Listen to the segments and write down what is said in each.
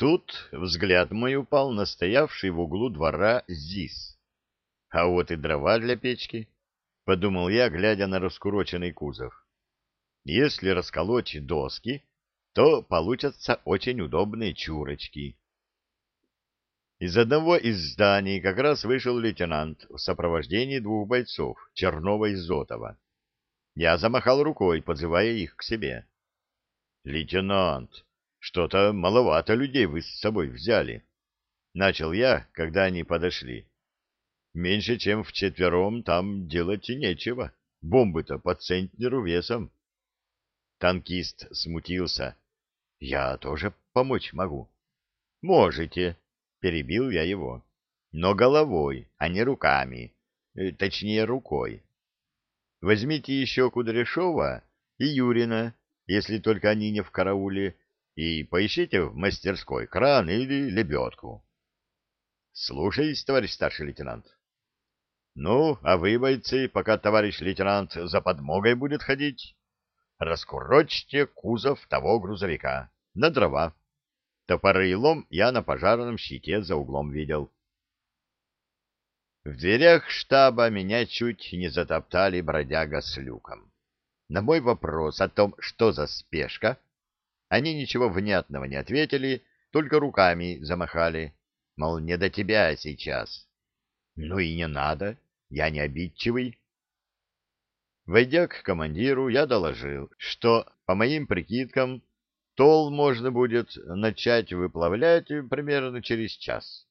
Тут взгляд мой упал на стоявший в углу двора ЗИС. А вот и дрова для печки, — подумал я, глядя на раскуроченный кузов. Если расколоть доски, то получатся очень удобные чурочки. Из одного из зданий как раз вышел лейтенант в сопровождении двух бойцов, Чернова и Зотова. Я замахал рукой, подзывая их к себе. — Лейтенант, что-то маловато людей вы с собой взяли. Начал я, когда они подошли. Меньше, чем вчетвером, там делать нечего. Бомбы-то по центнеру весом. Танкист смутился. Я тоже помочь могу. Можете, перебил я его. Но головой, а не руками. Э, точнее, рукой. Возьмите еще Кудряшова и Юрина, если только они не в карауле, и поищите в мастерской кран или лебедку. Слушаюсь, товарищ старший лейтенант. Ну, а вы, бойцы, пока товарищ лейтенант за подмогой будет ходить, раскурочьте кузов того грузовика на дрова. Топоры и лом я на пожарном щите за углом видел. В дверях штаба меня чуть не затоптали бродяга с люком. На мой вопрос о том, что за спешка, они ничего внятного не ответили, только руками замахали, мол, не до тебя сейчас. Ну и не надо, я не обидчивый. Войдя к командиру, я доложил, что, по моим прикидкам, тол можно будет начать выплавлять примерно через час.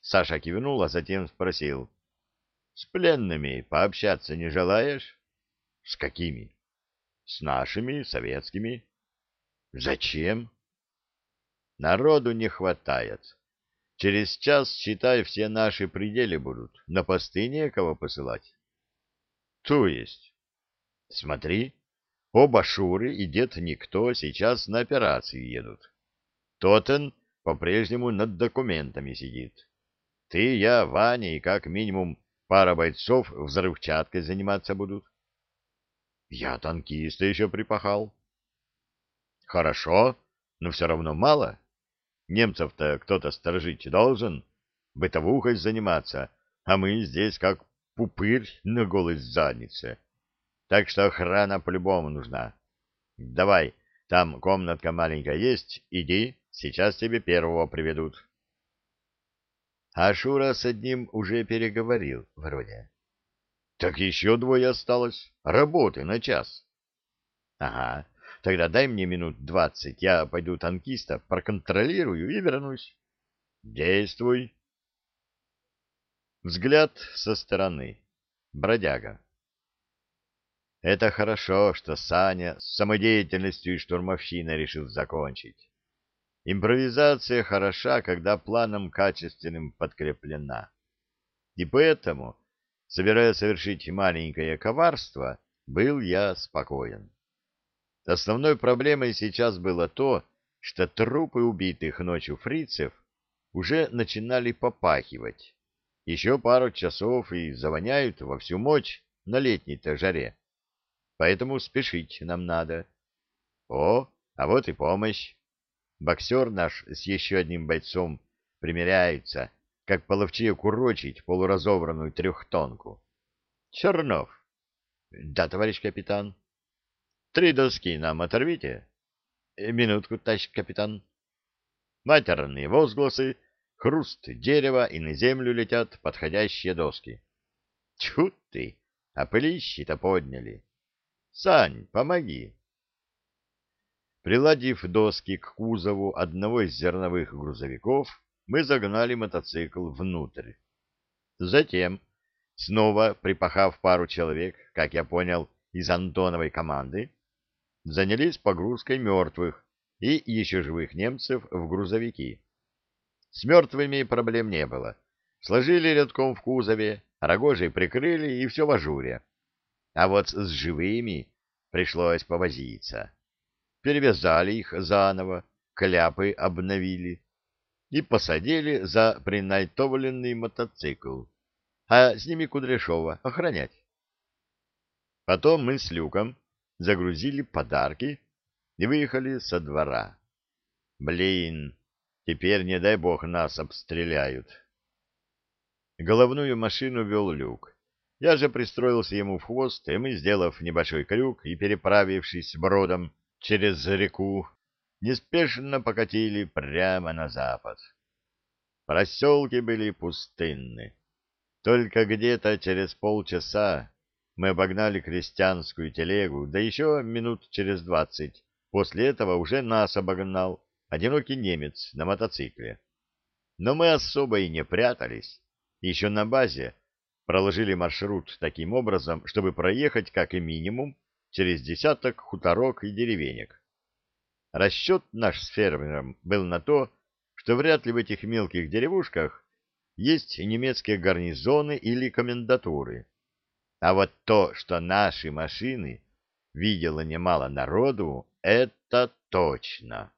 Саша кивнул, а затем спросил. — С пленными пообщаться не желаешь? — С какими? — С нашими, советскими. Зачем? Народу не хватает. Через час, считай, все наши пределы будут. На посты некого посылать. То есть? Смотри, оба Шуры и дед Никто сейчас на операции едут. Тотен по-прежнему над документами сидит. Ты, я, Ваня и как минимум пара бойцов взрывчаткой заниматься будут. Я танкиста еще припахал. Хорошо, но все равно мало. Немцев-то кто-то сторожить должен, бытовухой заниматься, а мы здесь как пупырь на голой заднице. Так что охрана по-любому нужна. Давай, там комнатка маленькая есть, иди, сейчас тебе первого приведут. А Шура с одним уже переговорил, вроде. Так еще двое осталось. Работы на час. Ага, Тогда дай мне минут двадцать, я пойду танкиста проконтролирую и вернусь. Действуй. Взгляд со стороны. Бродяга. Это хорошо, что Саня с самодеятельностью и штурмовщиной решил закончить. Импровизация хороша, когда планом качественным подкреплена. И поэтому, собираясь совершить маленькое коварство, был я спокоен. Основной проблемой сейчас было то, что трупы убитых ночью фрицев уже начинали попахивать. Еще пару часов и завоняют во всю мощь на летней-то жаре. Поэтому спешить нам надо. О, а вот и помощь. Боксер наш с еще одним бойцом примеряются, как половчее курочить полуразобранную трехтонку. Чернов. Да, товарищ капитан. Три доски нам оторвите. Э, минутку, товарищ капитан. Матерные возгласы, хруст дерева, и на землю летят подходящие доски. Чуть ты, а пылищи-то подняли. Сань, помоги. Приладив доски к кузову одного из зерновых грузовиков, мы загнали мотоцикл внутрь. Затем, снова припахав пару человек, как я понял, из Антоновой команды, занялись погрузкой мертвых и еще живых немцев в грузовики. С мертвыми проблем не было. Сложили рядком в кузове, рогожей прикрыли и все в ажуре. А вот с живыми пришлось повозиться. Перевязали их заново, кляпы обновили и посадили за принайтовленный мотоцикл, а с ними Кудряшова охранять. Потом мы с Люком загрузили подарки и выехали со двора. Блин, Теперь, не дай бог, нас обстреляют. Головную машину вел люк. Я же пристроился ему в хвост, и мы, сделав небольшой крюк и переправившись бродом через реку, неспешно покатили прямо на запад. Проселки были пустынны. Только где-то через полчаса мы обогнали крестьянскую телегу, да еще минут через двадцать. После этого уже нас обогнал одинокий немец на мотоцикле. Но мы особо и не прятались. Еще на базе проложили маршрут таким образом, чтобы проехать как и минимум через десяток хуторок и деревенек. Расчет наш с фермером был на то, что вряд ли в этих мелких деревушках есть немецкие гарнизоны или комендатуры. А вот то, что наши машины видело немало народу, это точно.